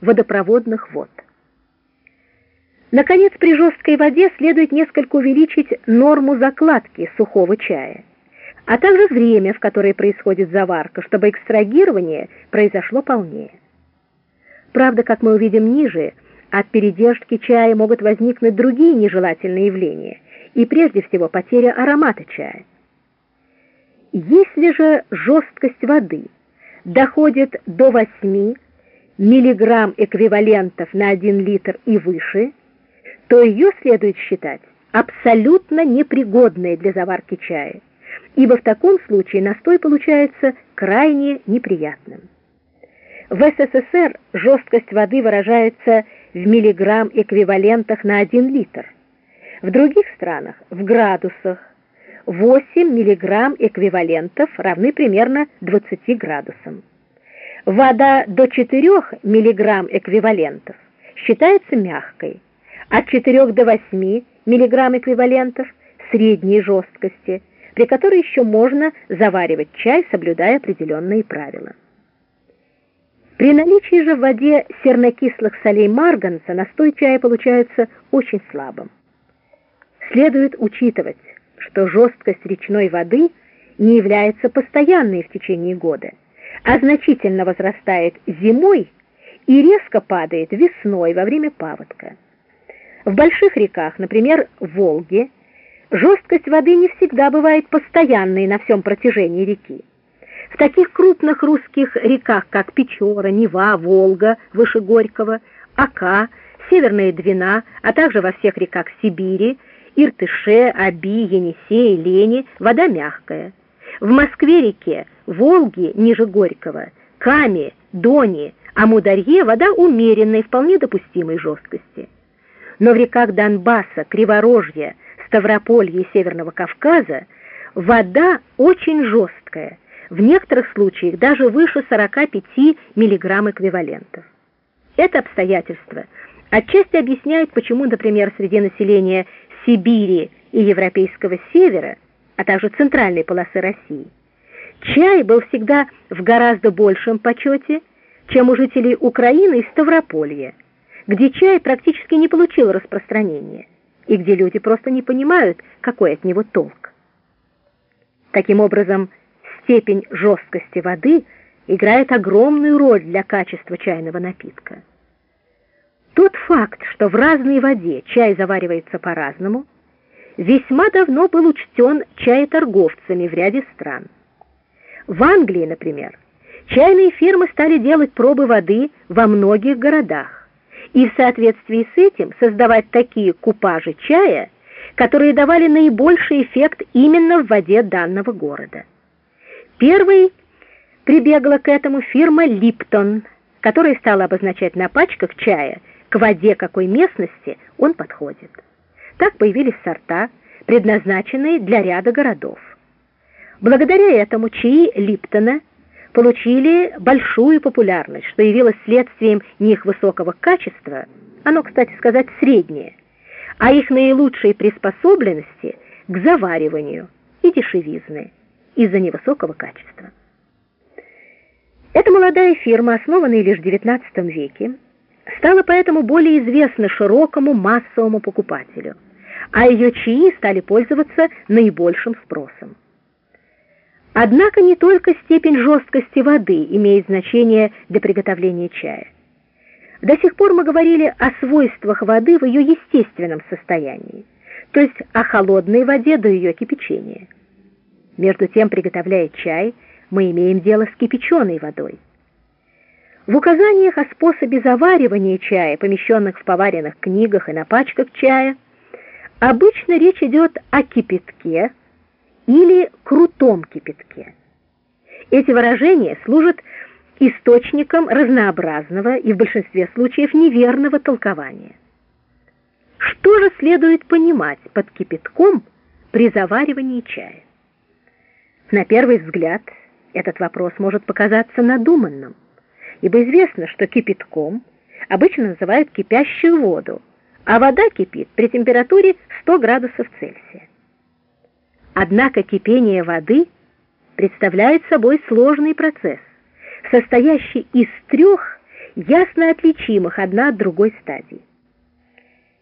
водопроводных вод. Наконец, при жесткой воде следует несколько увеличить норму закладки сухого чая, а также время, в которое происходит заварка, чтобы экстрагирование произошло полнее. Правда, как мы увидим ниже, от передержки чая могут возникнуть другие нежелательные явления, и прежде всего потеря аромата чая. Если же жесткость воды доходит до 8 миллиграмм эквивалентов на 1 литр и выше, то ее следует считать абсолютно непригодной для заварки чая, ибо в таком случае настой получается крайне неприятным. В СССР жесткость воды выражается в миллиграмм эквивалентах на 1 литр. В других странах в градусах 8 миллиграмм эквивалентов равны примерно 20 градусам. Вода до 4 миллиграмм эквивалентов считается мягкой, от 4 до 8 мг эквивалентов средней жесткости, при которой еще можно заваривать чай, соблюдая определенные правила. При наличии же в воде сернокислых солей марганца настой чая получается очень слабым. Следует учитывать, что жесткость речной воды не является постоянной в течение года, а значительно возрастает зимой и резко падает весной во время паводка. В больших реках, например, Волге, жесткость воды не всегда бывает постоянной на всем протяжении реки. В таких крупных русских реках, как Печора, Нева, Волга, выше Горького, Ака, Северная Двина, а также во всех реках Сибири, Иртыше, Аби, Енисей, Лени, вода мягкая. В Москве-реке, Волге, ниже Горького, Каме, Доне, Амударье вода умеренной, вполне допустимой жесткости но в реках Донбасса, Криворожья, Ставрополья и Северного Кавказа вода очень жесткая, в некоторых случаях даже выше 45 мг эквивалентов. Это обстоятельство отчасти объясняет, почему, например, среди населения Сибири и Европейского Севера, а также центральной полосы России, чай был всегда в гораздо большем почете, чем у жителей Украины и Ставрополья, где чай практически не получил распространения и где люди просто не понимают, какой от него толк. Таким образом, степень жесткости воды играет огромную роль для качества чайного напитка. Тот факт, что в разной воде чай заваривается по-разному, весьма давно был учтен чаеторговцами в ряде стран. В Англии, например, чайные фирмы стали делать пробы воды во многих городах и в соответствии с этим создавать такие купажи чая, которые давали наибольший эффект именно в воде данного города. Первый прибегла к этому фирма «Липтон», которая стала обозначать на пачках чая, к воде какой местности он подходит. Так появились сорта, предназначенные для ряда городов. Благодаря этому чаи Липтона – получили большую популярность, что явилось следствием не их высокого качества, оно, кстати сказать, среднее, а их наилучшей приспособленности к завариванию и дешевизны из-за невысокого качества. Эта молодая фирма, основанная лишь в XIX веке, стала поэтому более известна широкому массовому покупателю, а ее чаи стали пользоваться наибольшим спросом. Однако не только степень жесткости воды имеет значение для приготовления чая. До сих пор мы говорили о свойствах воды в ее естественном состоянии, то есть о холодной воде до ее кипячения. Между тем, приготовляя чай, мы имеем дело с кипяченой водой. В указаниях о способе заваривания чая, помещенных в поваренных книгах и на пачках чая, обычно речь идет о кипятке, или крутом кипятке. Эти выражения служат источником разнообразного и в большинстве случаев неверного толкования. Что же следует понимать под кипятком при заваривании чая? На первый взгляд этот вопрос может показаться надуманным, ибо известно, что кипятком обычно называют кипящую воду, а вода кипит при температуре 100 градусов Цельсия. Однако кипение воды представляет собой сложный процесс, состоящий из трех ясно отличимых одна от другой стадии.